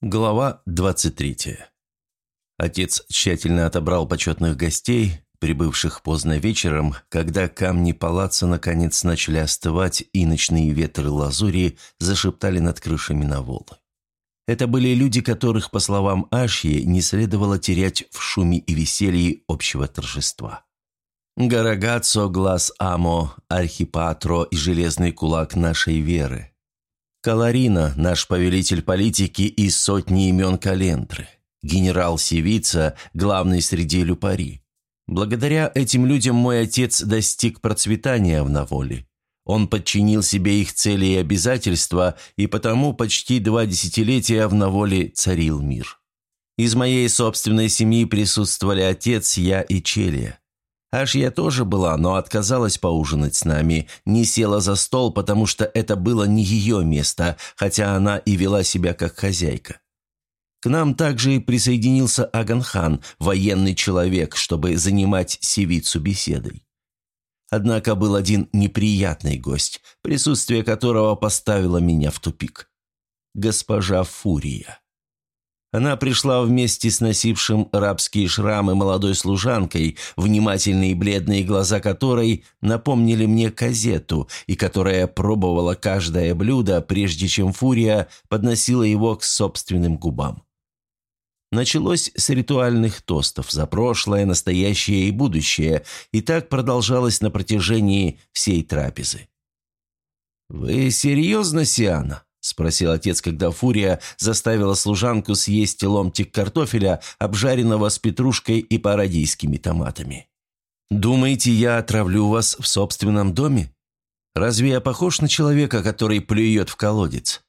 Глава 23. Отец тщательно отобрал почетных гостей, прибывших поздно вечером, когда камни палаца наконец начали остывать и ночные ветры лазури зашептали над крышами Наволы. Это были люди, которых, по словам Ашьи, не следовало терять в шуме и веселье общего торжества. Гарагацо, глаз Амо, Архипатро и железный кулак нашей веры – Каларина, наш повелитель политики из сотни имен Калентры. Генерал Севица, главный среди люпари. Благодаря этим людям мой отец достиг процветания в Наволе. Он подчинил себе их цели и обязательства, и потому почти два десятилетия в Наволе царил мир. Из моей собственной семьи присутствовали отец, я и Челия. Аж я тоже была, но отказалась поужинать с нами, не села за стол, потому что это было не ее место, хотя она и вела себя как хозяйка. К нам также присоединился Аганхан, военный человек, чтобы занимать севицу беседой. Однако был один неприятный гость, присутствие которого поставило меня в тупик. Госпожа Фурия. Она пришла вместе с носившим рабские шрамы молодой служанкой, внимательные бледные глаза которой напомнили мне казету, и которая пробовала каждое блюдо, прежде чем Фурия подносила его к собственным губам. Началось с ритуальных тостов за прошлое, настоящее и будущее, и так продолжалось на протяжении всей трапезы. «Вы серьезно, Сиана?» – спросил отец, когда Фурия заставила служанку съесть ломтик картофеля, обжаренного с петрушкой и парадийскими томатами. «Думаете, я отравлю вас в собственном доме? Разве я похож на человека, который плюет в колодец?»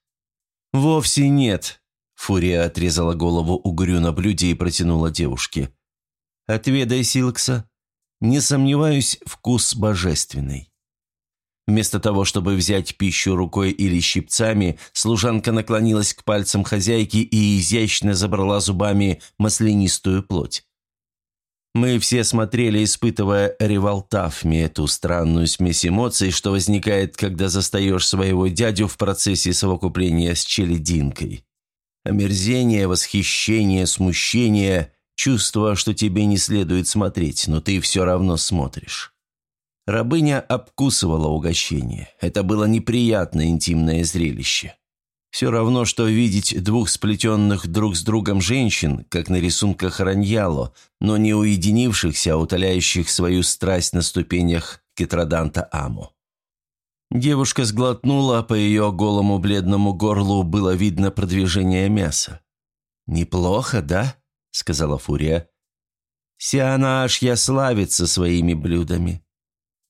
«Вовсе нет», – Фурия отрезала голову угрю на блюде и протянула девушке. «Отведай, Силкса. Не сомневаюсь, вкус божественный». Вместо того, чтобы взять пищу рукой или щипцами, служанка наклонилась к пальцам хозяйки и изящно забрала зубами маслянистую плоть. Мы все смотрели, испытывая револтафми, эту странную смесь эмоций, что возникает, когда застаешь своего дядю в процессе совокупления с челединкой. Омерзение, восхищение, смущение, чувство, что тебе не следует смотреть, но ты все равно смотришь. Рабыня обкусывала угощение. Это было неприятное интимное зрелище. Все равно, что видеть двух сплетенных друг с другом женщин, как на рисунках Раньяло, но не уединившихся, а утоляющих свою страсть на ступенях Кетраданта Аму. Девушка сглотнула, по ее голому бледному горлу было видно продвижение мяса. «Неплохо, да?» — сказала Фурия. «Сиана аж я славится своими блюдами.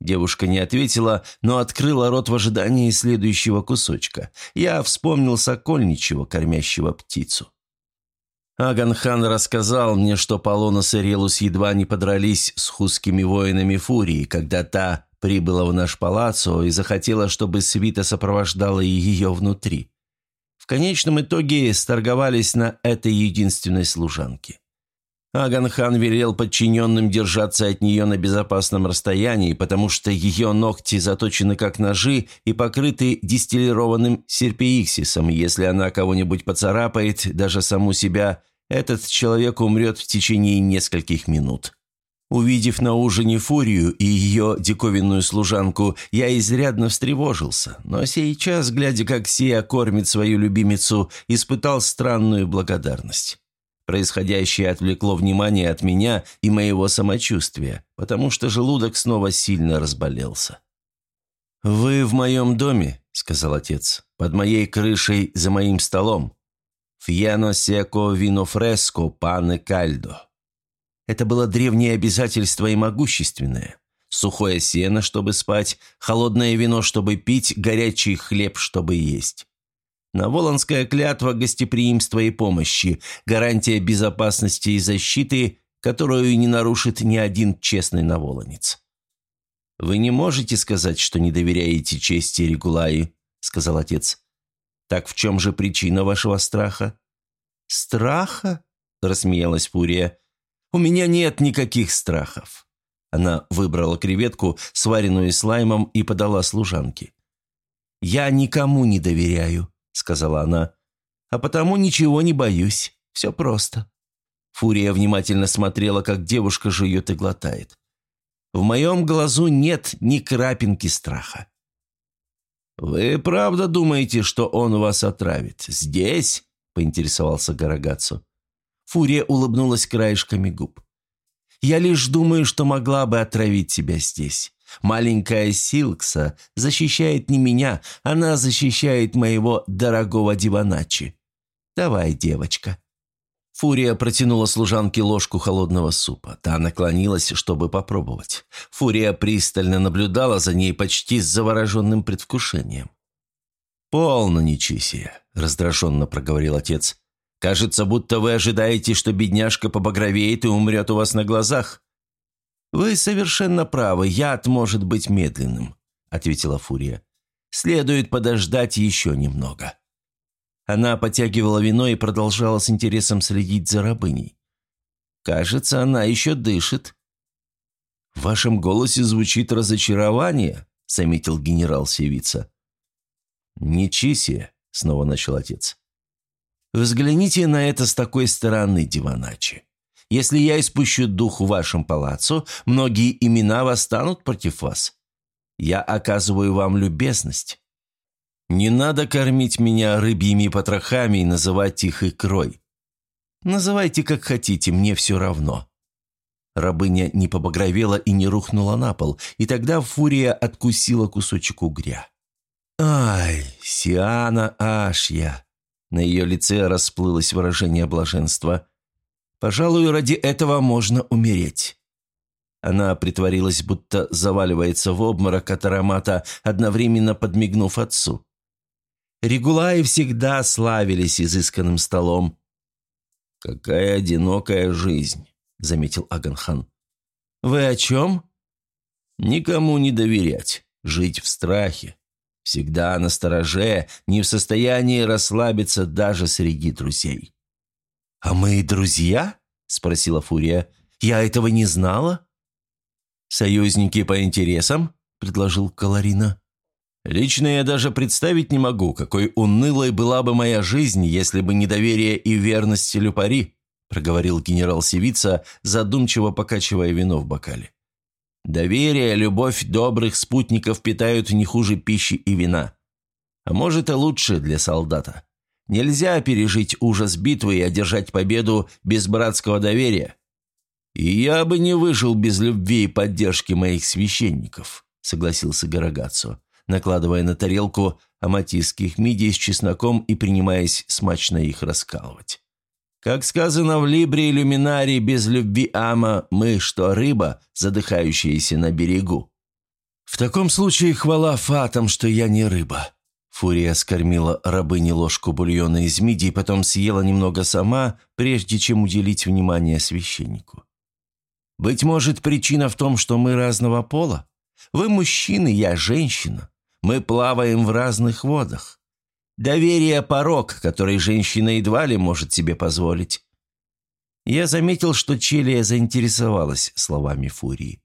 Девушка не ответила, но открыла рот в ожидании следующего кусочка. Я вспомнил Сокольничего, кормящего птицу. Аганхан рассказал мне, что Полонос и Релус едва не подрались с хузскими воинами Фурии, когда та прибыла в наш палаццо и захотела, чтобы свита сопровождала ее внутри. В конечном итоге сторговались на этой единственной служанке. Аганхан велел подчиненным держаться от нее на безопасном расстоянии, потому что ее ногти заточены как ножи и покрыты дистиллированным серпииксисом. Если она кого-нибудь поцарапает, даже саму себя, этот человек умрет в течение нескольких минут. Увидев на ужине Фурию и ее диковинную служанку, я изрядно встревожился, но сейчас, глядя, как Сия кормит свою любимицу, испытал странную благодарность. Происходящее отвлекло внимание от меня и моего самочувствия, потому что желудок снова сильно разболелся. «Вы в моем доме», — сказал отец, — «под моей крышей, за моим столом. Фьяно секо вино фреско пане кальдо». Это было древнее обязательство и могущественное. Сухое сено, чтобы спать, холодное вино, чтобы пить, горячий хлеб, чтобы есть. Наволанская клятва гостеприимства и помощи, гарантия безопасности и защиты, которую не нарушит ни один честный наволонец. «Вы не можете сказать, что не доверяете чести Регулаи», — сказал отец. «Так в чем же причина вашего страха?» «Страха?» — рассмеялась Фурия. «У меня нет никаких страхов». Она выбрала креветку, сваренную слаймом, и подала служанке. «Я никому не доверяю», — сказала она. а потому ничего не боюсь. Все просто». Фурия внимательно смотрела, как девушка жует и глотает. «В моем глазу нет ни крапинки страха». «Вы правда думаете, что он вас отравит? Здесь?» – поинтересовался Гарагацу. Фурия улыбнулась краешками губ. «Я лишь думаю, что могла бы отравить тебя здесь. Маленькая Силкса защищает не меня, она защищает моего дорогого Диваначи. Давай, девочка». Фурия протянула служанке ложку холодного супа. Та наклонилась, чтобы попробовать. Фурия пристально наблюдала за ней почти с завороженным предвкушением. «Полно нечисия», — раздраженно проговорил отец. «Кажется, будто вы ожидаете, что бедняжка побагровеет и умрет у вас на глазах». «Вы совершенно правы, яд может быть медленным», — ответила Фурия. «Следует подождать еще немного». Она потягивала вино и продолжала с интересом следить за рабыней. «Кажется, она еще дышит». «В вашем голосе звучит разочарование», — заметил генерал Севица. «Не Чисия», — снова начал отец. «Взгляните на это с такой стороны, Диваначи. Если я испущу дух в вашем палаццо, многие имена восстанут против вас. Я оказываю вам любезность. Не надо кормить меня рыбьими потрохами и называть их икрой. Называйте как хотите, мне все равно». Рабыня не побагровела и не рухнула на пол, и тогда Фурия откусила кусочек угря. «Ай, Сиана Ашья!» На ее лице расплылось выражение блаженства. «Пожалуй, ради этого можно умереть». Она притворилась, будто заваливается в обморок от аромата, одновременно подмигнув отцу. Регулаи всегда славились изысканным столом. «Какая одинокая жизнь», — заметил Аганхан. «Вы о чем?» «Никому не доверять, жить в страхе. Всегда на стороже, не в состоянии расслабиться даже среди друзей». «А мы друзья?» — спросила Фурия. «Я этого не знала?» «Союзники по интересам?» — предложил Каларина. Лично я даже представить не могу, какой унылой была бы моя жизнь, если бы не доверие и верность Люпари», проговорил генерал Севица, задумчиво покачивая вино в бокале. «Доверие, любовь добрых спутников питают не хуже пищи и вина. А может и лучше для солдата. Нельзя пережить ужас битвы и одержать победу без братского доверия. И я бы не выжил без любви и поддержки моих священников», согласился Гарагацо накладывая на тарелку аматистских мидий с чесноком и принимаясь смачно их раскалывать. Как сказано в Либре Иллюминаре, без любви Ама мы, что рыба, задыхающаяся на берегу. В таком случае хвала фатам, что я не рыба. Фурия скормила рабыне ложку бульона из мидий, потом съела немного сама, прежде чем уделить внимание священнику. «Быть может, причина в том, что мы разного пола? Вы мужчина, я женщина. Мы плаваем в разных водах. Доверие – порог, который женщина едва ли может себе позволить. Я заметил, что Челия заинтересовалась словами Фурии.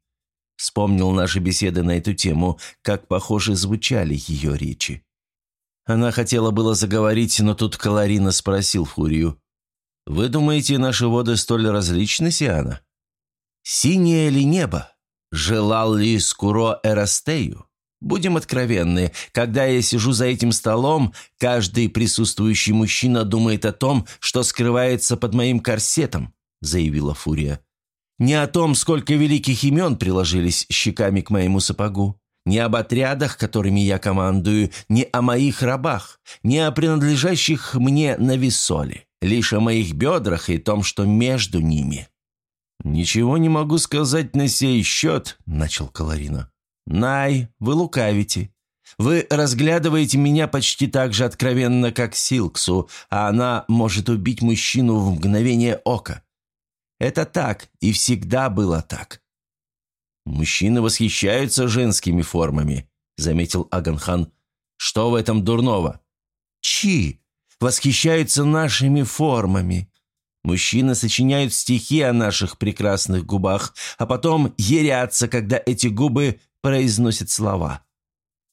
Вспомнил наши беседы на эту тему, как похоже звучали ее речи. Она хотела было заговорить, но тут Каларина спросил Фурию. «Вы думаете, наши воды столь различны, Сиана? Синее ли небо? Желал ли Скуро Эрастею? Будем откровенны, когда я сижу за этим столом, каждый присутствующий мужчина думает о том, что скрывается под моим корсетом», – заявила Фурия. «Не о том, сколько великих имен приложились щеками к моему сапогу, не об отрядах, которыми я командую, не о моих рабах, не о принадлежащих мне на висоле, лишь о моих бедрах и том, что между ними». «Ничего не могу сказать на сей счет», – начал Каларина. «Най, вы лукавите. Вы разглядываете меня почти так же откровенно, как Силксу, а она может убить мужчину в мгновение ока. Это так, и всегда было так». «Мужчины восхищаются женскими формами», — заметил Аганхан. «Что в этом дурного?» «Чи! Восхищаются нашими формами. Мужчины сочиняют стихи о наших прекрасных губах, а потом ерятся, когда эти губы произносит слова.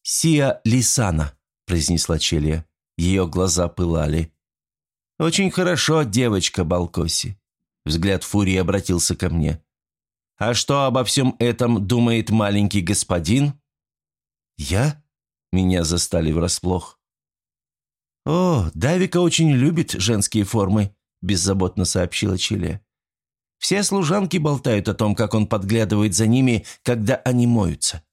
«Сия Лисана», – произнесла Челия. Ее глаза пылали. «Очень хорошо, девочка Балкоси». Взгляд Фурии обратился ко мне. «А что обо всем этом думает маленький господин?» «Я?» Меня застали врасплох. «О, Давика очень любит женские формы», – беззаботно сообщила Чилия. «Все служанки болтают о том, как он подглядывает за ними, когда они моются».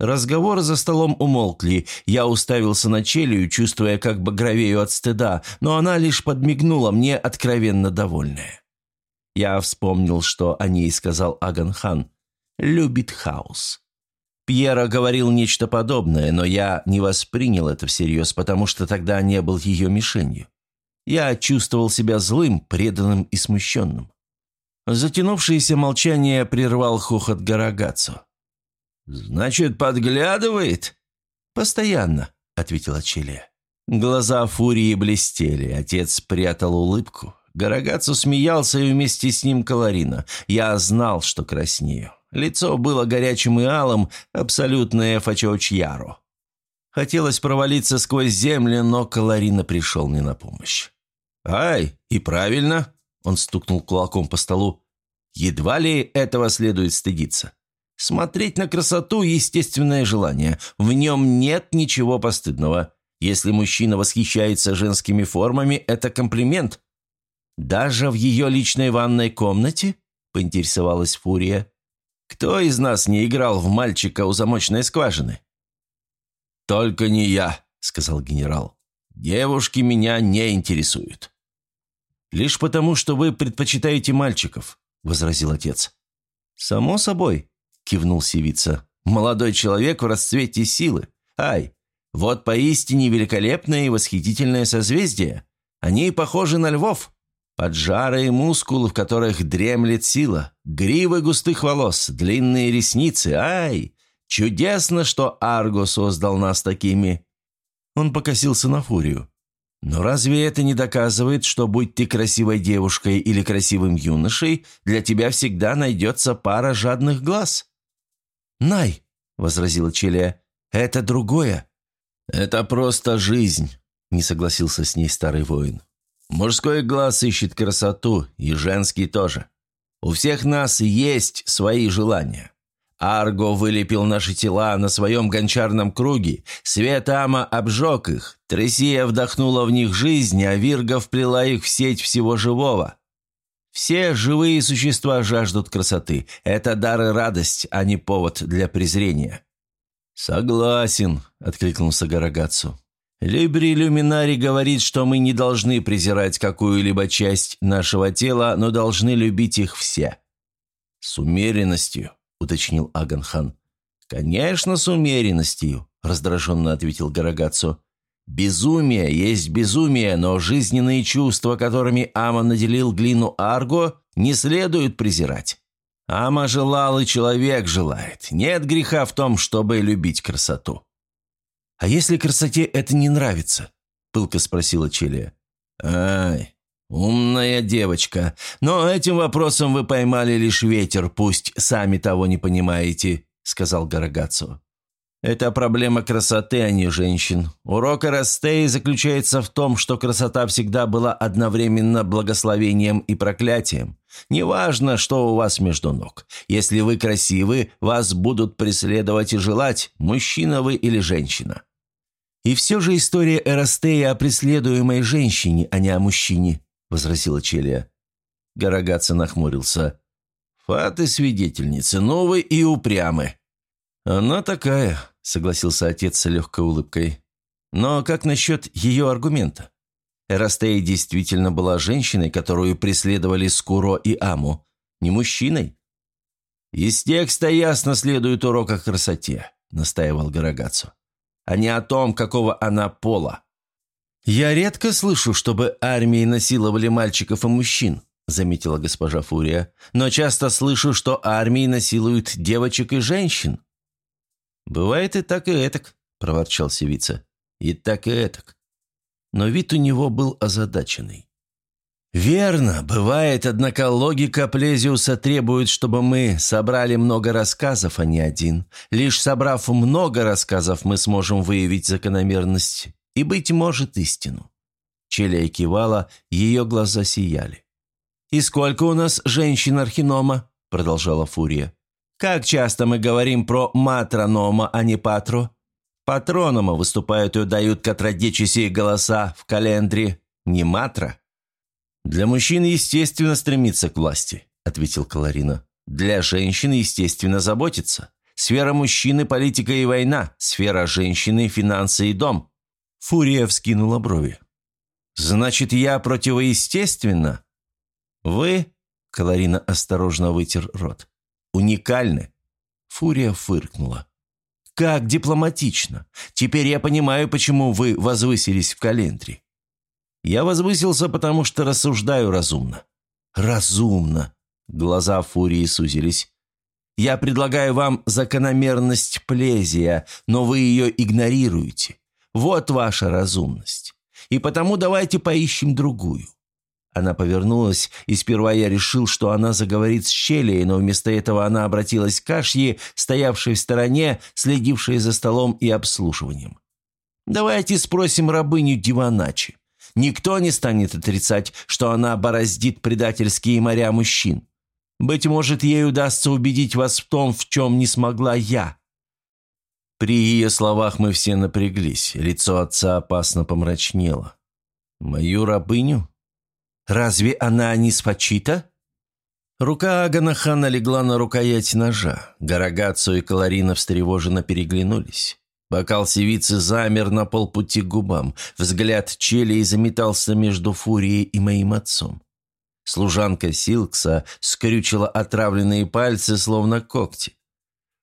Разговоры за столом умолкли. Я уставился на Челию, чувствуя как бы гровею от стыда, но она лишь подмигнула мне, откровенно довольная. Я вспомнил, что о ней сказал Аганхан. «Любит хаос». Пьера говорил нечто подобное, но я не воспринял это всерьез, потому что тогда не был ее мишенью. Я чувствовал себя злым, преданным и смущенным. Затянувшееся молчание прервал хохот Гарагацо. «Значит, подглядывает?» «Постоянно», — ответила Челия. Глаза Фурии блестели, отец спрятал улыбку. Гарагацу смеялся и вместе с ним Каларина. Я знал, что краснею. Лицо было горячим и алым, абсолютное фачоучьяро. Хотелось провалиться сквозь землю, но Каларина пришел мне на помощь. «Ай, и правильно!» – он стукнул кулаком по столу. «Едва ли этого следует стыдиться. Смотреть на красоту – естественное желание. В нем нет ничего постыдного. Если мужчина восхищается женскими формами, это комплимент. Даже в ее личной ванной комнате?» – поинтересовалась Фурия. «Кто из нас не играл в мальчика у замочной скважины?» «Только не я», – сказал генерал. «Девушки меня не интересуют». «Лишь потому, что вы предпочитаете мальчиков», – возразил отец. «Само собой», – кивнул Сивица. «Молодой человек в расцвете силы. Ай, вот поистине великолепное и восхитительное созвездие. Они похожи на львов. Поджарые мускулы, в которых дремлет сила, гривы густых волос, длинные ресницы. Ай, чудесно, что Арго создал нас такими». Он покосился на Фурию. Но разве это не доказывает, что будь ты красивой девушкой или красивым юношей, для тебя всегда найдется пара жадных глаз? «Най», — возразила Челия, — «это другое». «Это просто жизнь», — не согласился с ней старый воин. «Мужской глаз ищет красоту, и женский тоже. У всех нас есть свои желания. Арго вылепил наши тела на своем гончарном круге, свет Ама обжег их, Тресия вдохнула в них жизнь, а Вирга вплела их в сеть всего живого. Все живые существа жаждут красоты. Это дар и радость, а не повод для презрения». «Согласен», — откликнулся Гарагацу. «Либри Люминари говорит, что мы не должны презирать какую-либо часть нашего тела, но должны любить их все». «С умеренностью», — уточнил Аганхан. «Конечно, с умеренностью», — раздраженно ответил Гарагацу. Безумие есть безумие, но жизненные чувства, которыми Ама наделил глину Арго, не следует презирать. Ама желал, и человек желает. Нет греха в том, чтобы любить красоту. «А если красоте это не нравится?» – пылко спросила Челия. «Ай, умная девочка. Но этим вопросом вы поймали лишь ветер, пусть сами того не понимаете», – сказал Гарагацу. Это проблема красоты, а не женщин. Урок Эрастеи заключается в том, что красота всегда была одновременно благословением и проклятием. Неважно, что у вас между ног. Если вы красивы, вас будут преследовать и желать, мужчина вы или женщина. «И все же история Эрастеи о преследуемой женщине, а не о мужчине», – возразила Челия. Гарагатца нахмурился. «Фаты свидетельницы, новые и упрямы». «Она такая», – согласился отец с легкой улыбкой. «Но как насчет ее аргумента? Эрастея действительно была женщиной, которую преследовали Скуро и Аму, не мужчиной?» «Из текста ясно следует урок о красоте», – настаивал Гарагацу, «а не о том, какого она пола». «Я редко слышу, чтобы армии насиловали мальчиков и мужчин», – заметила госпожа Фурия, «но часто слышу, что армии насилуют девочек и женщин». «Бывает и так, и этак», – проворчал Севица. «И так, и этак». Но вид у него был озадаченный. «Верно, бывает, однако логика Плезиуса требует, чтобы мы собрали много рассказов, а не один. Лишь собрав много рассказов, мы сможем выявить закономерность и, быть может, истину. Челия кивала, ее глаза сияли. «И сколько у нас женщин-архинома?» – продолжала Фурия. «Как часто мы говорим про матронома, а не патро? Патронома выступают и дают катродечиси голоса в календре, не матра». «Для мужчин, естественно, стремиться к власти», – ответил Каларина. «Для женщин, естественно, заботиться. Сфера мужчины – политика и война, сфера женщины – финансы и дом». Фурия вскинула брови. «Значит, я противоестественно?» «Вы?» – Каларина осторожно вытер рот. «Уникальны?» Фурия фыркнула. «Как дипломатично! Теперь я понимаю, почему вы возвысились в календре. Я возвысился, потому что рассуждаю разумно». «Разумно!» Глаза Фурии сузились. «Я предлагаю вам закономерность плезия, но вы ее игнорируете. Вот ваша разумность. И потому давайте поищем другую». Она повернулась, и сперва я решил, что она заговорит с Щелей, но вместо этого она обратилась к Кашье, стоявшей в стороне, следившей за столом и обслуживанием. «Давайте спросим рабыню Диваначи. Никто не станет отрицать, что она бороздит предательские моря мужчин. Быть может, ей удастся убедить вас в том, в чем не смогла я». При ее словах мы все напряглись, лицо отца опасно помрачнело. «Мою рабыню? Разве она не спочита?» Рука Аганахана легла на рукоять ножа. Гарагацу и Каларина встревоженно переглянулись. Бокал севицы замер на полпути к губам. Взгляд Челии заметался между Фурией и моим отцом. Служанка Силкса скрючила отравленные пальцы, словно когти.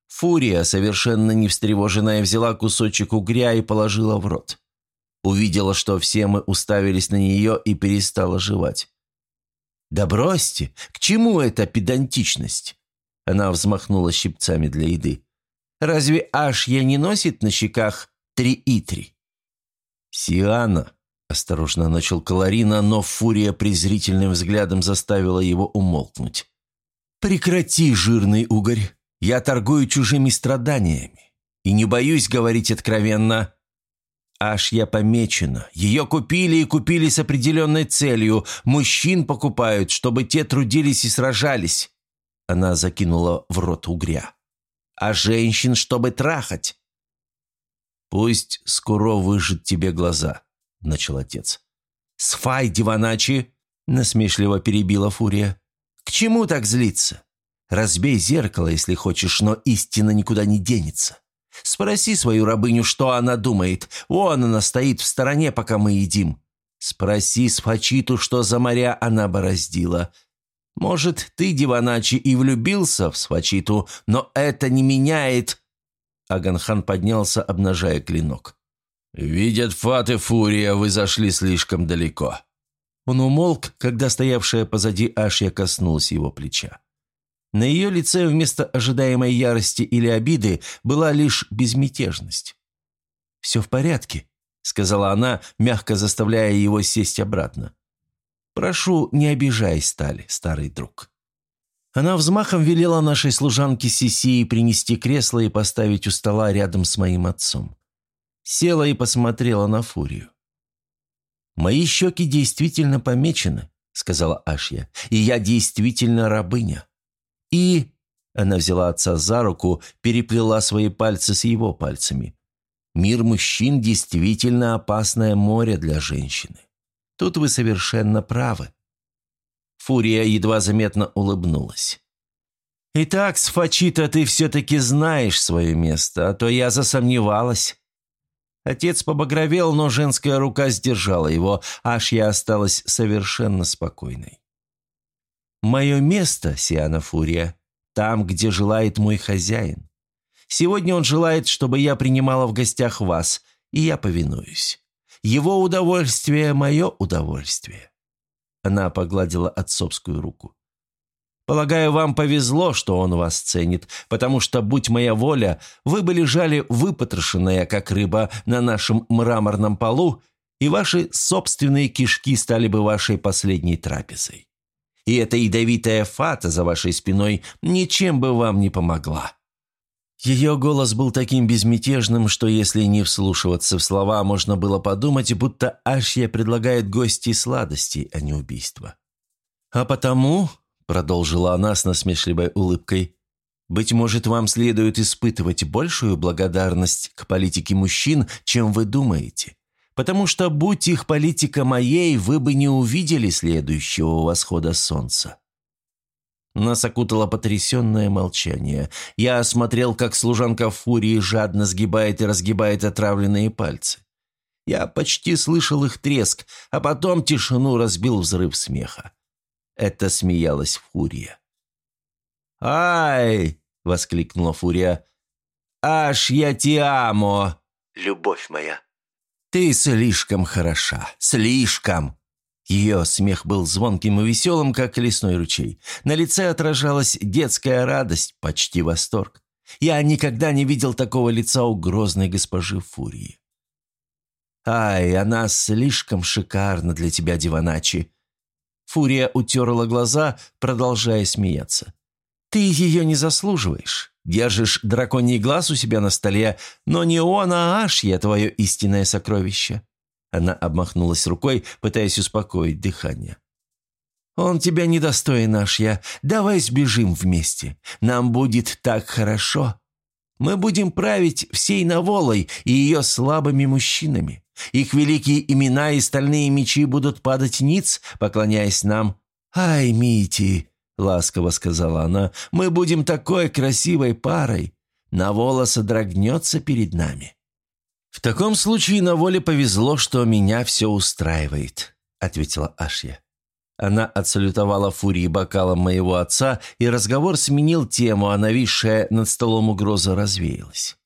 Фурия, совершенно не встревоженная, взяла кусочек угря и положила в рот. Увидела, что все мы уставились на нее и перестала жевать. «Да бросьте! К чему эта педантичность?» Она взмахнула щипцами для еды. «Разве Ашья не носит на щеках три и три?» «Сиана», – осторожно начал Каларина, но Фурия презрительным взглядом заставила его умолкнуть. «Прекрати, жирный угорь!» Я торгую чужими страданиями. И не боюсь говорить откровенно. Аж я помечена. Ее купили и купили с определенной целью. Мужчин покупают, чтобы те трудились и сражались. Она закинула в рот угря. А женщин, чтобы трахать. «Пусть скоро выжит тебе глаза», — начал отец. «Сфай, диваначи!» — насмешливо перебила Фурия. «К чему так злиться? Разбей зеркало, если хочешь, но истина никуда не денется. Спроси свою рабыню, что она думает. Вон она стоит в стороне, пока мы едим. Спроси Сфачиту, что за моря она бороздила. Может, ты, Диваначи, и влюбился в Сфачиту, но это не меняет...» Аганхан поднялся, обнажая клинок. «Видят Фат и Фурия, вы зашли слишком далеко». Он умолк, когда стоявшая позади Ашья коснулась его плеча. На ее лице вместо ожидаемой ярости или обиды была лишь безмятежность. «Все в порядке», — сказала она, мягко заставляя его сесть обратно. «Прошу, не обижай Сталь, старый друг». Она взмахом велела нашей служанке Сисии принести кресло и поставить у стола рядом с моим отцом. Села и посмотрела на Фурию. «Мои щеки действительно помечены», — сказала Ашья, — «и я действительно рабыня. И...» Она взяла отца за руку, переплела свои пальцы с его пальцами. «Мир мужчин действительно опасное море для женщины. Тут вы совершенно правы». Фурия едва заметно улыбнулась. «Итак, Сфачита, ты все-таки знаешь свое место, а то я засомневалась». Отец побагровел, но женская рука сдержала его, аж я осталась совершенно спокойной. Мое место, Сиана Фурия, там, где желает мой хозяин. Сегодня он желает, чтобы я принимала в гостях вас, и я повинуюсь. Его удовольствие – мое удовольствие». Она погладила отцовскую руку. «Полагаю, вам повезло, что он вас ценит, потому что, будь моя воля, вы бы лежали выпотрошенная, как рыба, на нашем мраморном полу, и ваши собственные кишки стали бы вашей последней трапезой и эта ядовитая фата за вашей спиной ничем бы вам не помогла». Ее голос был таким безмятежным, что если не вслушиваться в слова, можно было подумать, будто Ашья предлагает гости сладости, а не убийство. «А потому», — продолжила она с насмешливой улыбкой, «быть может, вам следует испытывать большую благодарность к политике мужчин, чем вы думаете, потому что, будь их политика моей, вы бы не увидели следующего восхода солнца». Нас окутало потрясенное молчание. Я осмотрел, как служанка в фурии жадно сгибает и разгибает отравленные пальцы. Я почти слышал их треск, а потом тишину разбил взрыв смеха. Это смеялась Фурия. «Ай!» — воскликнула Фурия. «Аж я тиамо!» «Любовь моя!» «Ты слишком хороша, слишком!» Ее смех был звонким и веселым, как лесной ручей. На лице отражалась детская радость, почти восторг. Я никогда не видел такого лица у грозной госпожи Фурии. «Ай, она слишком шикарна для тебя, Диваначи!» Фурия утерла глаза, продолжая смеяться. «Ты ее не заслуживаешь. Держишь драконий глаз у себя на столе, но не он, а аж я твое истинное сокровище. Она обмахнулась рукой, пытаясь успокоить дыхание. «Он тебя недостоин, Ашья. Давай сбежим вместе. Нам будет так хорошо. Мы будем править всей Наволой и ее слабыми мужчинами. Их великие имена и стальные мечи будут падать ниц, поклоняясь нам. Ай, Мити!» — ласково сказала она. «Мы будем такой красивой парой. Навола содрогнется перед нами». «В таком случае на воле повезло, что меня все устраивает», — ответила Ашья. Она отсалютовала фурии бокалом моего отца, и разговор сменил тему, а нависшая над столом угроза развеялась.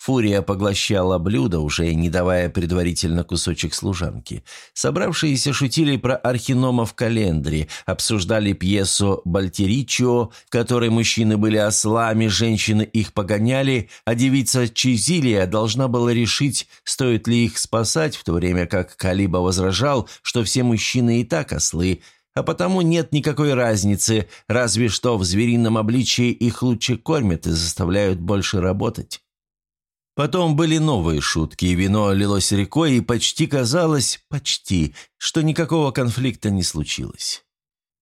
Фурия поглощала блюдо, уже не давая предварительно кусочек служанки. Собравшиеся шутили про архинома в календаре, обсуждали пьесу «Бальтеричио», которой мужчины были ослами, женщины их погоняли, а девица Чизилия должна была решить, стоит ли их спасать, в то время как Калиба возражал, что все мужчины и так ослы, а потому нет никакой разницы, разве что в зверином обличии их лучше кормят и заставляют больше работать. Потом были новые шутки, и вино лилось рекой, и почти казалось, почти, что никакого конфликта не случилось.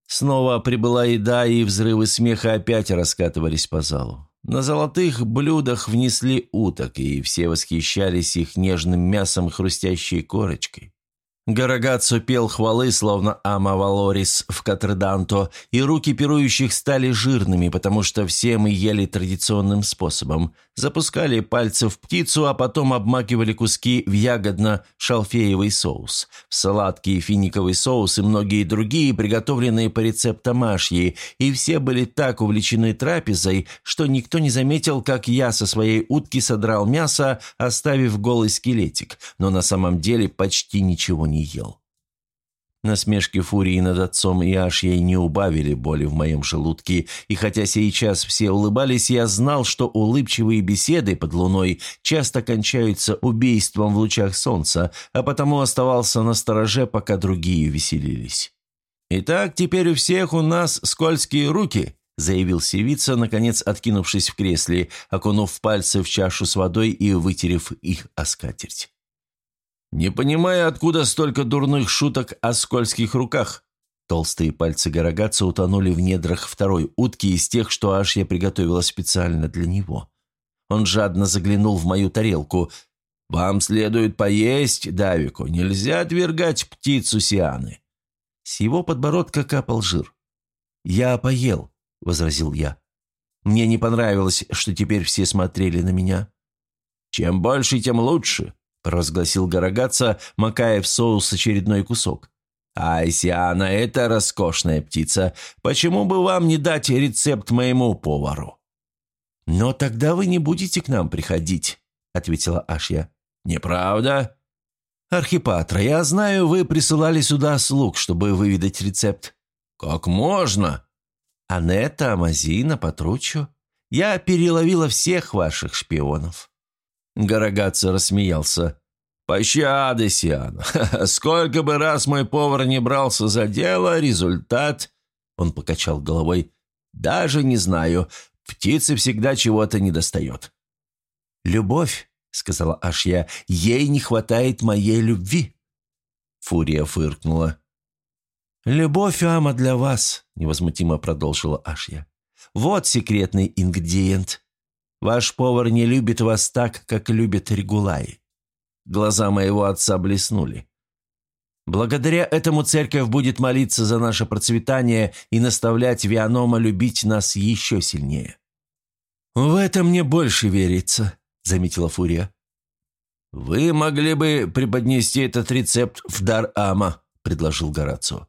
Снова прибыла еда, и взрывы смеха опять раскатывались по залу. На золотых блюдах внесли уток, и все восхищались их нежным мясом хрустящей корочкой. Гарагацу пел хвалы, словно Ама Валорис в Катреданто, и руки пирующих стали жирными, потому что все мы ели традиционным способом. Запускали пальцы в птицу, а потом обмакивали куски в ягодно-шалфеевый соус, в сладкий финиковый соус и многие другие, приготовленные по рецептам Ашьи, и все были так увлечены трапезой, что никто не заметил, как я со своей утки содрал мясо, оставив голый скелетик, но на самом деле почти ничего не не ел. Насмешки Фурии над отцом и Ашьей не убавили боли в моем желудке, и хотя сейчас все улыбались, я знал, что улыбчивые беседы под луной часто кончаются убийством в лучах солнца, а потому оставался на стороже, пока другие веселились. «Итак, теперь у всех у нас скользкие руки», — заявил Севица, наконец откинувшись в кресле, окунув пальцы в чашу с водой и вытерев их о скатерть. «Не понимая, откуда столько дурных шуток о скользких руках». Толстые пальцы Гарагатца утонули в недрах второй утки из тех, что аж я приготовила специально для него. Он жадно заглянул в мою тарелку. «Вам следует поесть, Давику, нельзя отвергать птицу Сианы». С его подбородка капал жир. «Я поел», — возразил я. Мне не понравилось, что теперь все смотрели на меня. «Чем больше, тем лучше», – провозгласил Гарагатца, макая в соус очередной кусок. «Айсиана – это роскошная птица. Почему бы вам не дать рецепт моему повару?» «Но тогда вы не будете к нам приходить», – ответила Ашья. «Неправда?» «Архипатра, я знаю, вы присылали сюда слуг, чтобы выведать рецепт». «Как можно?» «Анетта, Амазина, Патруччо. Я переловила всех ваших шпионов». Гарагатца рассмеялся. «Пощады, Сиан! Сколько бы раз мой повар не брался за дело, результат...» Он покачал головой. «Даже не знаю. Птице всегда чего-то недостает». «Любовь», — сказала Ашья, — «ей не хватает моей любви». Фурия фыркнула. «Любовь, Ама, для вас», — невозмутимо продолжила Ашья. «Вот секретный ингредиент. Ваш повар не любит вас так, как любит Регулай». Глаза моего отца блеснули. Благодаря этому церковь будет молиться за наше процветание и наставлять Вианома любить нас еще сильнее. «В это мне больше верится», — заметила Фурия. «Вы могли бы преподнести этот рецепт в дар Ама», — предложил Горацио.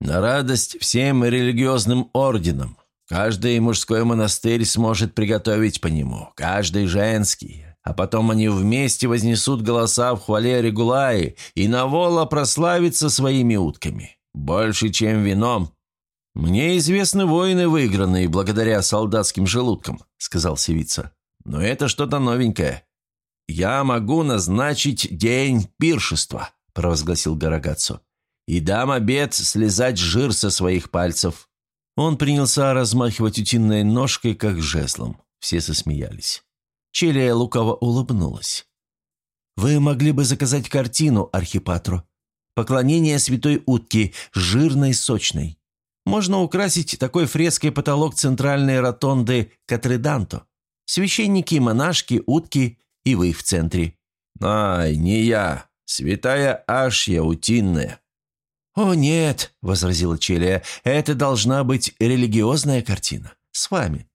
На радость всем религиозным орденам. Каждый мужской монастырь сможет приготовить по нему, каждый женский. А потом они вместе вознесут голоса в хвале Регулаи, и Навола прославится своими утками. Больше, чем вином. «Мне известны воины, выигранные благодаря солдатским желудкам», — сказал Севица. «Но это что-то новенькое. Я могу назначить день пиршества», — провозгласил Гарагацо и дам обед слезать жир со своих пальцев». Он принялся размахивать утиной ножкой, как жезлом. Все засмеялись. Челия лукаво улыбнулась. «Вы могли бы заказать картину, архипатру. Поклонение святой утки, жирной, сочной. Можно украсить такой фреской потолок центральной ротонды Катреданто. Священники, монашки, утки и вы в центре». «Ай, не я. Святая Ашья утиная», «О, нет», — возразила Челия, — «это должна быть религиозная картина. С вами».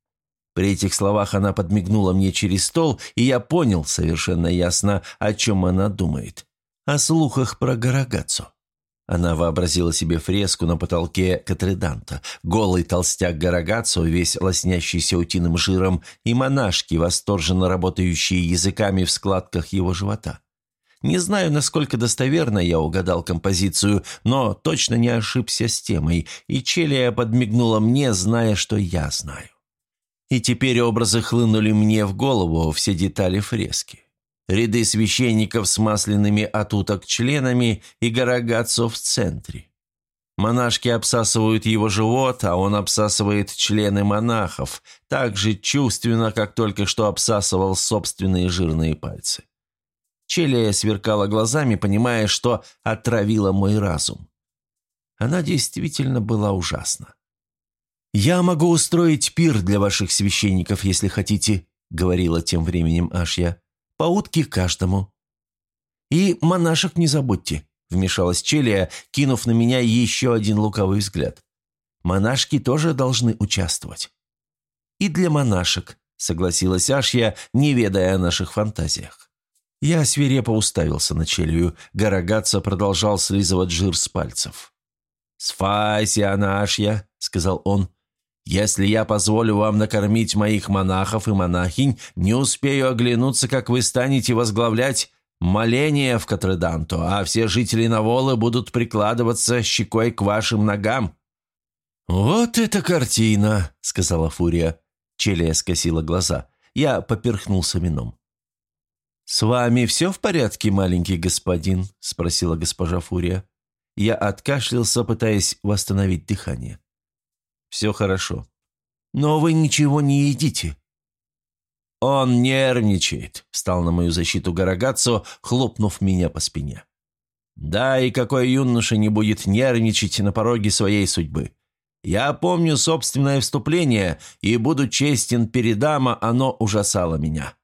При этих словах она подмигнула мне через стол, и я понял совершенно ясно, о чем она думает. О слухах про Гарагацу. Она вообразила себе фреску на потолке Катреданта, голый толстяк Гарагацу, весь лоснящийся утиным жиром, и монашки, восторженно работающие языками в складках его живота. Не знаю, насколько достоверно я угадал композицию, но точно не ошибся с темой, и Челия подмигнула мне, зная, что я знаю. И теперь образы хлынули мне в голову, все детали фрески. Ряды священников с масляными от уток членами и Гарагацо в центре. Монашки обсасывают его живот, а он обсасывает члены монахов, так же чувственно, как только что обсасывал собственные жирные пальцы. Челия сверкала глазами, понимая, что отравила мой разум. Она действительно была ужасна. «Я могу устроить пир для ваших священников, если хотите», — говорила тем временем Ашья. «По утке каждому». «И монашек не забудьте», — вмешалась Челия, кинув на меня еще один луковый взгляд. «Монашки тоже должны участвовать». «И для монашек», — согласилась Ашья, не ведая о наших фантазиях. Я свирепо уставился на челью. Гарагатца продолжал слизывать жир с пальцев. «Сфайся, Анашья», — сказал он. «Если я позволю вам накормить моих монахов и монахинь, не успею оглянуться, как вы станете возглавлять моление в Катреданто, а все жители Наволы будут прикладываться щекой к вашим ногам». «Вот эта картина!» — сказала Фурия. Челия скосила глаза. Я поперхнулся вином. «С вами все в порядке, маленький господин?» – спросила госпожа Фурия. Я откашлялся, пытаясь восстановить дыхание. «Все хорошо. Но вы ничего не едите». «Он нервничает», – встал на мою защиту Гарагацо, хлопнув меня по спине. «Да, и какой юноша не будет нервничать на пороге своей судьбы? Я помню собственное вступление, и буду честен перед Ама, оно ужасало меня».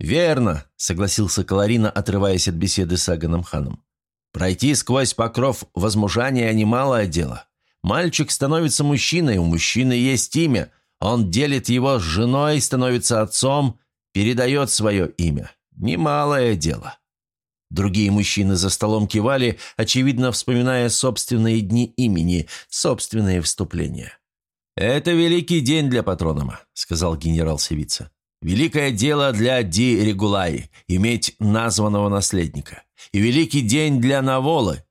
«Верно», — согласился Каларина, отрываясь от беседы с Аганом ханом. «Пройти сквозь покров возмужания – немалое дело. Мальчик становится мужчиной, у мужчины есть имя. Он делит его с женой, становится отцом, передает свое имя. Немалое дело». Другие мужчины за столом кивали, очевидно вспоминая собственные дни имени, собственные вступления. «Это великий день для патронома», — сказал генерал Севица. Великое дело для Ди Регулай – иметь названного наследника. И великий день для Наволы.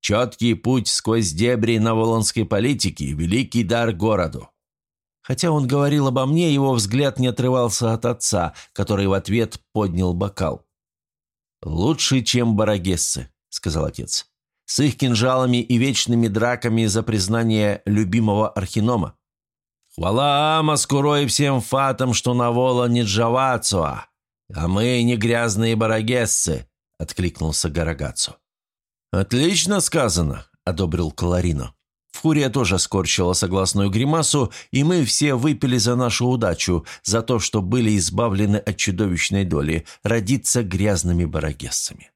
Четкий путь сквозь дебри наволонской политики, великий дар городу. Хотя он говорил обо мне, его взгляд не отрывался от отца, который в ответ поднял бокал. «Лучше, чем барагессы», — сказал отец. «С их кинжалами и вечными драками за признание любимого архинома». Хвала Амаскуро и всем фатам, что на вола не Джавацуа, а мы не грязные барагессы», — откликнулся Гарагацу. «Отлично сказано», — одобрил Каларино. Фурия тоже скорчила согласную гримасу, и мы все выпили за нашу удачу, за то, что были избавлены от чудовищной доли, родиться грязными барагессами.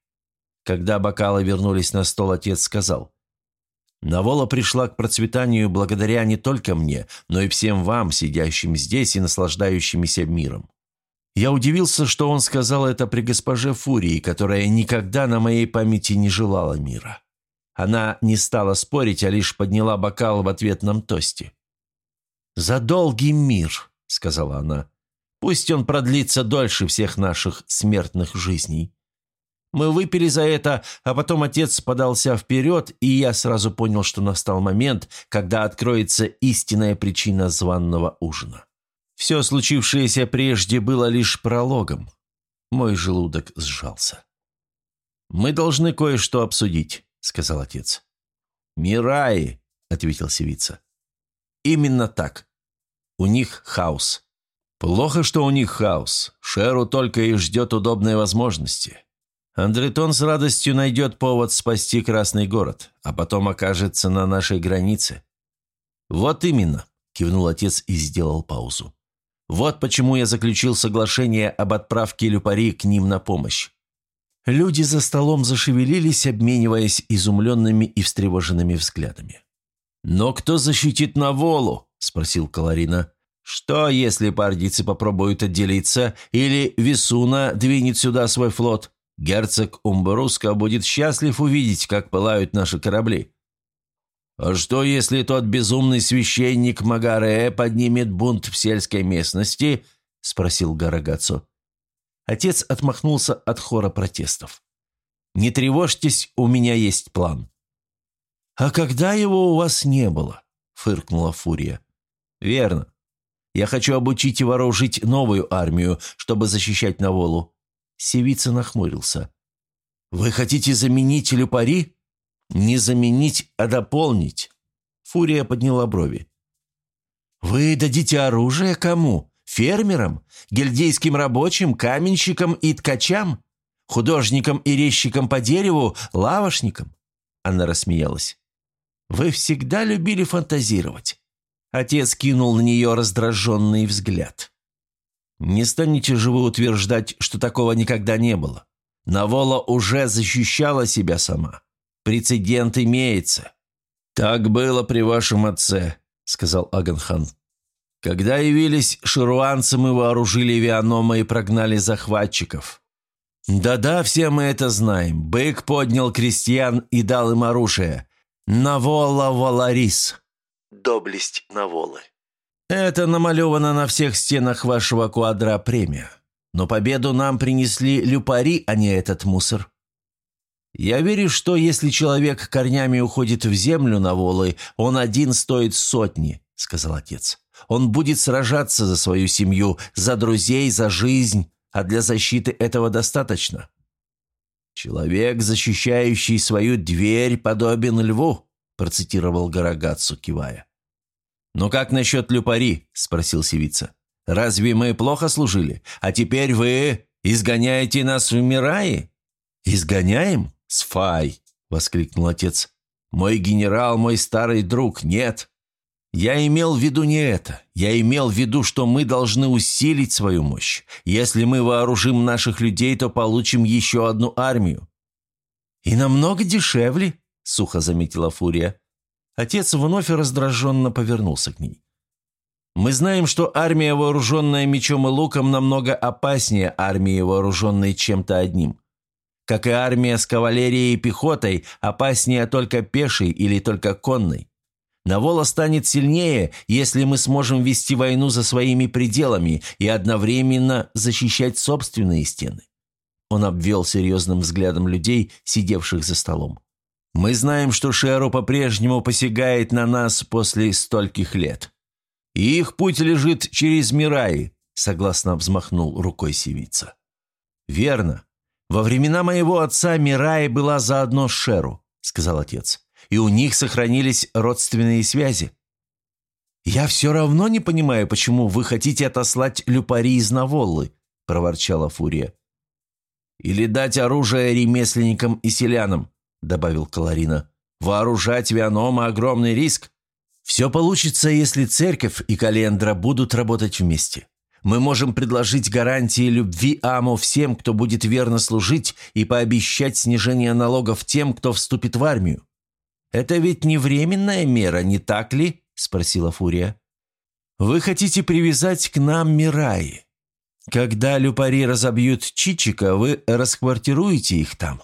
Когда бокалы вернулись на стол, отец сказал, «Навола пришла к процветанию благодаря не только мне, но и всем вам, сидящим здесь и наслаждающимися миром. Я удивился, что он сказал это при госпоже Фурии, которая никогда на моей памяти не желала мира. Она не стала спорить, а лишь подняла бокал в ответном тосте. «За долгий мир», — сказала она. «Пусть он продлится дольше всех наших смертных жизней». Мы выпили за это, а потом отец подался вперед, и я сразу понял, что настал момент, когда откроется истинная причина званного ужина. Все случившееся прежде было лишь прологом. Мой желудок сжался. «Мы должны кое-что обсудить». — сказал отец. «Мираи», — ответил Севица. «Именно так. У них хаос. Плохо, что у них хаос. Шеру только и ждет удобной возможности. Андретон с радостью найдет повод спасти Красный город, а потом окажется на нашей границе». «Вот именно», — кивнул отец и сделал паузу. «Вот почему я заключил соглашение об отправке Люпари к ним на помощь. Люди за столом зашевелились, обмениваясь изумленными и встревоженными взглядами. «Но кто защитит Наволу?» – спросил Каларина. «Что, если пардийцы попробуют отделиться, или Висуна двинет сюда свой флот? Герцог Умбаруска будет счастлив увидеть, как пылают наши корабли». «А что, если тот безумный священник Магаре поднимет бунт в сельской местности?» – спросил Гарагацо. Отец отмахнулся от хора протестов. «Не тревожьтесь, у меня есть план». «А когда его у вас не было?» – фыркнула Фурия. «Верно. Я хочу обучить и вооружить новую армию, чтобы защищать Наволу». Севица нахмурился. «Вы хотите заменить Люпари?» «Не заменить, а дополнить». Фурия подняла брови. «Вы дадите оружие кому? Фермерам? Гильдейским рабочим? Каменщикам и ткачам? Художникам и резчикам по дереву? Лавошникам?» Она рассмеялась. «Вы всегда любили фантазировать». Отец кинул на нее раздраженный взгляд. «Не станете же вы утверждать, что такого никогда не было. Навола уже защищала себя сама. Прецедент имеется». «Так было при вашем отце», — сказал Аганхан. Когда явились шируанцы, мы вооружили Вианома и прогнали захватчиков. Да-да, все мы это знаем. Бык поднял крестьян и дал им оружие. Навола Валарис. Доблесть Наволы. Это намалевано на всех стенах вашего квадра премия. Но победу нам принесли люпари, а не этот мусор. Я верю, что если человек корнями уходит в землю на волы, он один стоит сотни, сказал отец. Он будет сражаться за свою семью, за друзей, за жизнь, а для защиты этого достаточно. «Человек, защищающий свою дверь, подобен льву», процитировал Гарагацу, кивая. «Но как насчет люпари?» – спросил Севица. «Разве мы плохо служили? А теперь вы изгоняете нас в Мираи?» «Изгоняем? Сфай!» – воскликнул отец. «Мой генерал, мой старый друг, нет. Я имел в виду не это. Я имел в виду, что мы должны усилить свою мощь. Если мы вооружим наших людей, то получим еще одну армию». «И намного дешевле», — сухо заметила Фурия. Отец вновь раздраженно повернулся к ней. «Мы знаем, что армия, вооруженная мечом и луком, намного опаснее армии, вооруженной чем-то одним. Как и армия с кавалерией и пехотой, опаснее только пешей или только конной. Навола станет сильнее, если мы сможем вести войну за своими пределами и одновременно защищать собственные стены. Он обвел серьезным взглядом людей, сидевших за столом. «Мы знаем, что Шеру по-прежнему посягает на нас после стольких лет. И их путь лежит через Мираи», — согласно взмахнул рукой Сивица. «Верно. Во времена моего отца Мираи была заодно с Шеру», — сказал отец и у них сохранились родственные связи. «Я все равно не понимаю, почему вы хотите отослать люпари из Наволлы», – проворчала Фурия. «Или дать оружие ремесленникам и селянам», – добавил Каларина. «Вооружать Вианома – огромный риск. Все получится, если церковь и Календра будут работать вместе. Мы можем предложить гарантии любви Аму всем, кто будет верно служить, и пообещать снижение налогов тем, кто вступит в армию. Это ведь не временная мера, не так ли?» – спросила Фурия. «Вы хотите привязать к нам Мираи. Когда люпари разобьют Чичика, вы расквартируете их там?»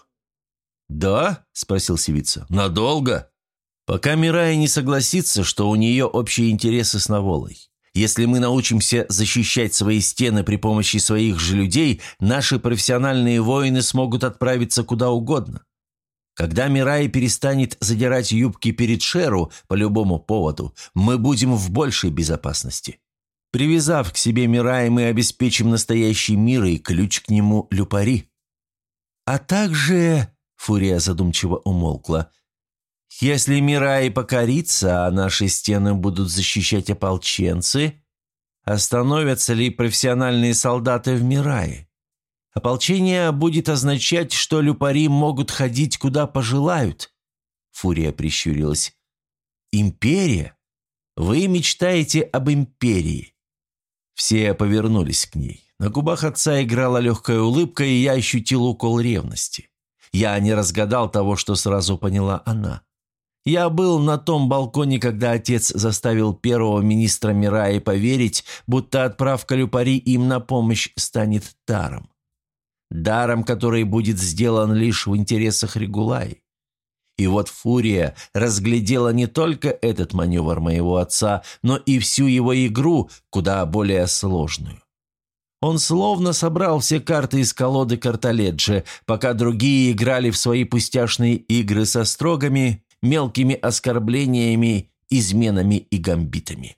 «Да?» – спросил Севица. «Надолго?» «Пока Мирая не согласится, что у нее общие интересы с Наволой. Если мы научимся защищать свои стены при помощи своих же людей, наши профессиональные воины смогут отправиться куда угодно. Когда Мирай перестанет задирать юбки перед Шеру по любому поводу, мы будем в большей безопасности. Привязав к себе Мирай, мы обеспечим настоящий мир и ключ к нему люпари. А также, Фурия задумчиво умолкла, если Мирай покорится, а наши стены будут защищать ополченцы, остановятся ли профессиональные солдаты в Мирае? Ополчение будет означать, что люпари могут ходить куда пожелают. Фурия прищурилась. Империя? Вы мечтаете об империи? Все повернулись к ней. На губах отца играла легкая улыбка, и я ощутил укол ревности. Я не разгадал того, что сразу поняла она. Я был на том балконе, когда отец заставил первого министра Мираи поверить, будто отправка люпари им на помощь станет даром даром который будет сделан лишь в интересах Регулаи. И вот Фурия разглядела не только этот маневр моего отца, но и всю его игру, куда более сложную. Он словно собрал все карты из колоды Карталеджи, пока другие играли в свои пустяшные игры со строгами, мелкими оскорблениями, изменами и гамбитами.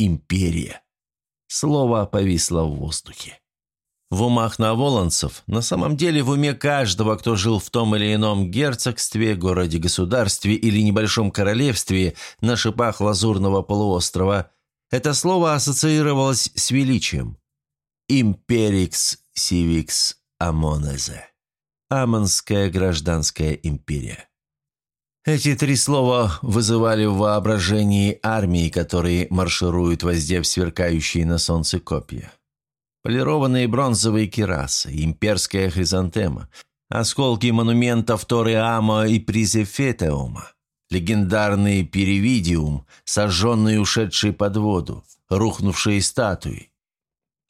Империя. Слово повисло в воздухе. В умах наволонцев, на самом деле в уме каждого, кто жил в том или ином герцогстве, городе-государстве или небольшом королевстве на шипах Лазурного полуострова, это слово ассоциировалось с величием. «Империкс сивикс амонезе» – Амонская гражданская империя. Эти три слова вызывали в воображении армии, которые маршируют, воздев сверкающие на солнце копья. Полированные бронзовые керасы, имперская хризантема, осколки монументов Тореама и Призефетеума, легендарный Перевидиум, сожженные ушедшие под воду, рухнувшие статуи.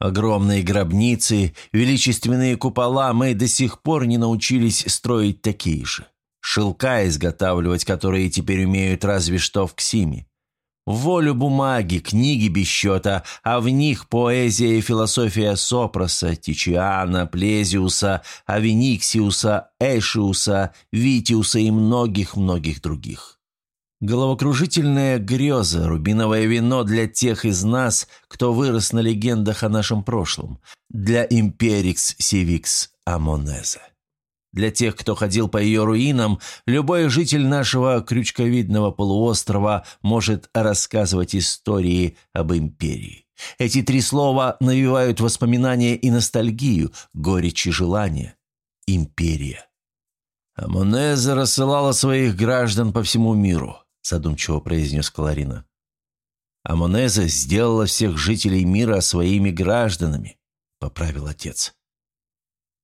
Огромные гробницы, величественные купола мы до сих пор не научились строить такие же. Шелка изготавливать, которые теперь умеют разве что в Ксиме волю бумаги, книги без счета, а в них поэзия и философия Сопроса, Тичиана, Плезиуса, Авениксиуса, Эшиуса, Витиуса и многих-многих других. Головокружительная греза, рубиновое вино для тех из нас, кто вырос на легендах о нашем прошлом, для империкс сивикс амонеза. Для тех, кто ходил по ее руинам, любой житель нашего крючковидного полуострова может рассказывать истории об империи. Эти три слова навевают воспоминания и ностальгию, горечь и желание. Империя. «Амонеза рассылала своих граждан по всему миру», задумчиво произнес Каларина. «Амонеза сделала всех жителей мира своими гражданами», поправил отец.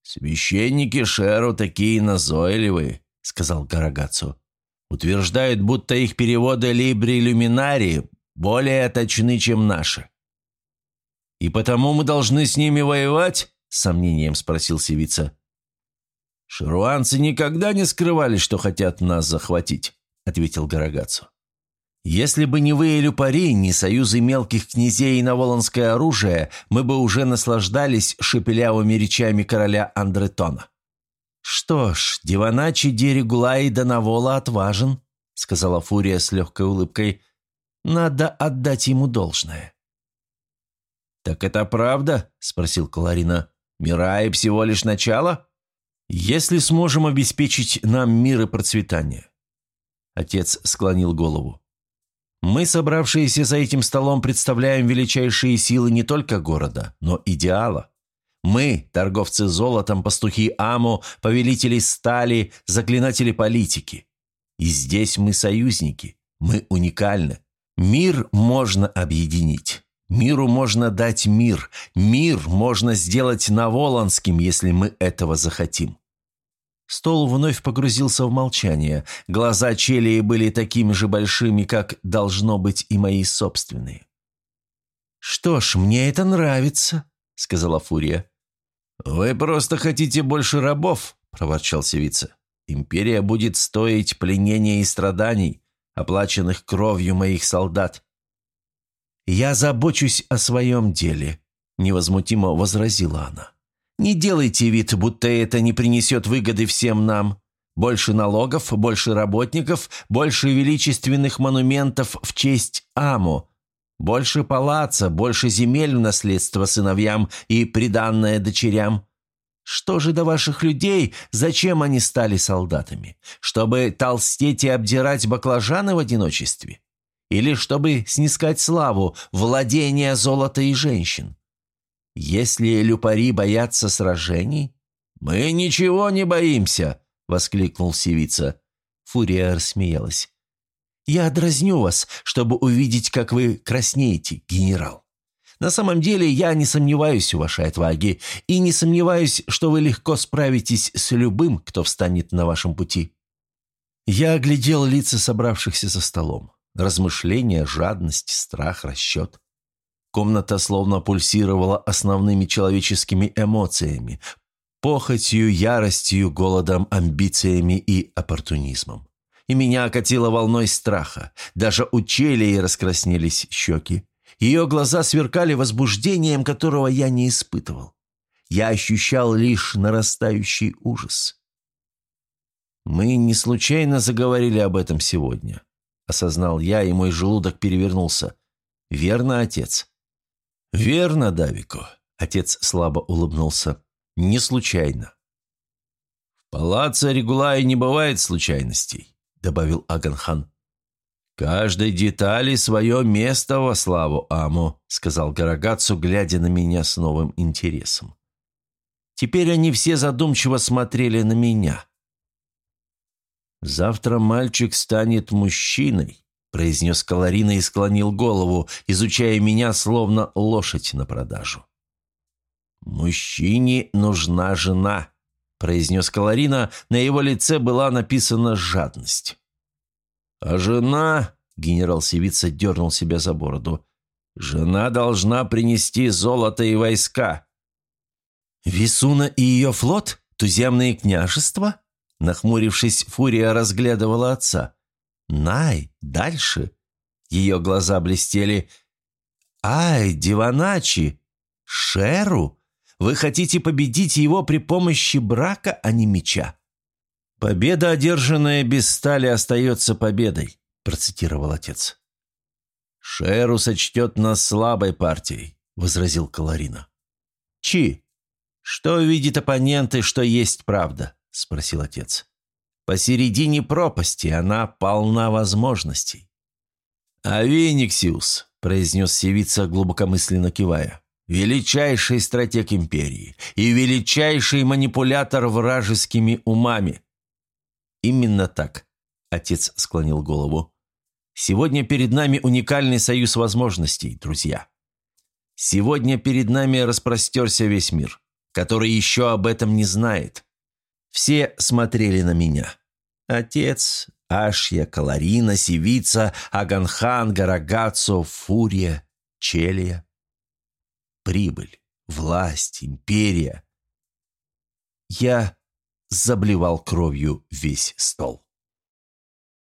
«Священники Шеру такие назойливые», — сказал Гарагацу. «Утверждают, будто их переводы Либри Люминари более точны, чем наши». «И потому мы должны с ними воевать?» — с сомнением спросил Севица. «Шируанцы никогда не скрывали, что хотят нас захватить», — ответил Гарагацу. Если бы не вы, Люпари, не союзы мелких князей и наволонское оружие, мы бы уже наслаждались шепелявыми речами короля Андретона». «Что ж, Диваначи Дерегулай до Навола отважен», — сказала Фурия с легкой улыбкой. «Надо отдать ему должное». «Так это правда?» — спросил Каларина. «Мирай всего лишь начало?» «Если сможем обеспечить нам мир и процветание». Отец склонил голову. Мы, собравшиеся за этим столом, представляем величайшие силы не только города, но идеала. Мы – торговцы золотом, пастухи Аму, повелители стали, заклинатели политики. И здесь мы союзники, мы уникальны. Мир можно объединить. Миру можно дать мир. Мир можно сделать наволанским, если мы этого захотим. Стол вновь погрузился в молчание. Глаза Челии были такими же большими, как должно быть и мои собственные. «Что ж, мне это нравится», — сказала Фурия. «Вы просто хотите больше рабов», — проворчал Севица. «Империя будет стоить пленения и страданий, оплаченных кровью моих солдат». «Я забочусь о своем деле», — невозмутимо возразила она. Не делайте вид, будто это не принесет выгоды всем нам. Больше налогов, больше работников, больше величественных монументов в честь Аму. Больше палаца, больше земель в наследство сыновьям и приданное дочерям. Что же до ваших людей, зачем они стали солдатами? Чтобы толстеть и обдирать баклажаны в одиночестве? Или чтобы снискать славу, владение золота и женщин? «Если люпари боятся сражений...» «Мы ничего не боимся!» — воскликнул Сивица. Фурия рассмеялась. «Я дразню вас, чтобы увидеть, как вы краснеете, генерал. На самом деле я не сомневаюсь в вашей отваге и не сомневаюсь, что вы легко справитесь с любым, кто встанет на вашем пути». Я оглядел лица собравшихся за столом. Размышления, жадность, страх, расчет. Комната словно пульсировала основными человеческими эмоциями – похотью, яростью, голодом, амбициями и оппортунизмом. И меня окатило волной страха. Даже у Челии раскраснелись щеки. Ее глаза сверкали возбуждением, которого я не испытывал. Я ощущал лишь нарастающий ужас. «Мы не случайно заговорили об этом сегодня», — осознал я, и мой желудок перевернулся. «Верно, отец?» «Верно, Давико», — отец слабо улыбнулся. «Не случайно». «В палаце Регулая не бывает случайностей», — добавил Аганхан. «Каждой детали свое место во славу Аму», — сказал Гарагацу, глядя на меня с новым интересом. Теперь они все задумчиво смотрели на меня. «Завтра мальчик станет мужчиной», произнес Каларина и склонил голову, изучая меня, словно лошадь на продажу. «Мужчине нужна жена», – произнес Каларина, на его лице была написана жадность. «А жена», – генерал Севица дернул себя за бороду, – «жена должна принести золото и войска». «Висуна и ее флот? Туземные княжества?» Нахмурившись, Фурия разглядывала отца. Най, дальше. Ее глаза блестели. «Ай, Диваначи! Шеру! Вы хотите победить его при помощи брака, а не меча?» «Победа, одержанная без стали, остается победой», – процитировал отец. «Шеру сочтет нас слабой партией», – возразил Каларина. «Чи, что видит оппонент и что есть правда?» – спросил отец. Посередине пропасти она полна возможностей. «Авениксиус», – произнес Севица, глубокомысленно кивая, – «величайший стратег империи и величайший манипулятор вражескими умами». «Именно так», – отец склонил голову. «Сегодня перед нами уникальный союз возможностей, друзья. Сегодня перед нами распростерся весь мир, который еще об этом не знает. Все смотрели на меня. Отец, Ашья, Каларина, Севица, Аганхан, Гарагацо, Фурия, Челия. Прибыль, власть, империя. Я заблевал кровью весь стол.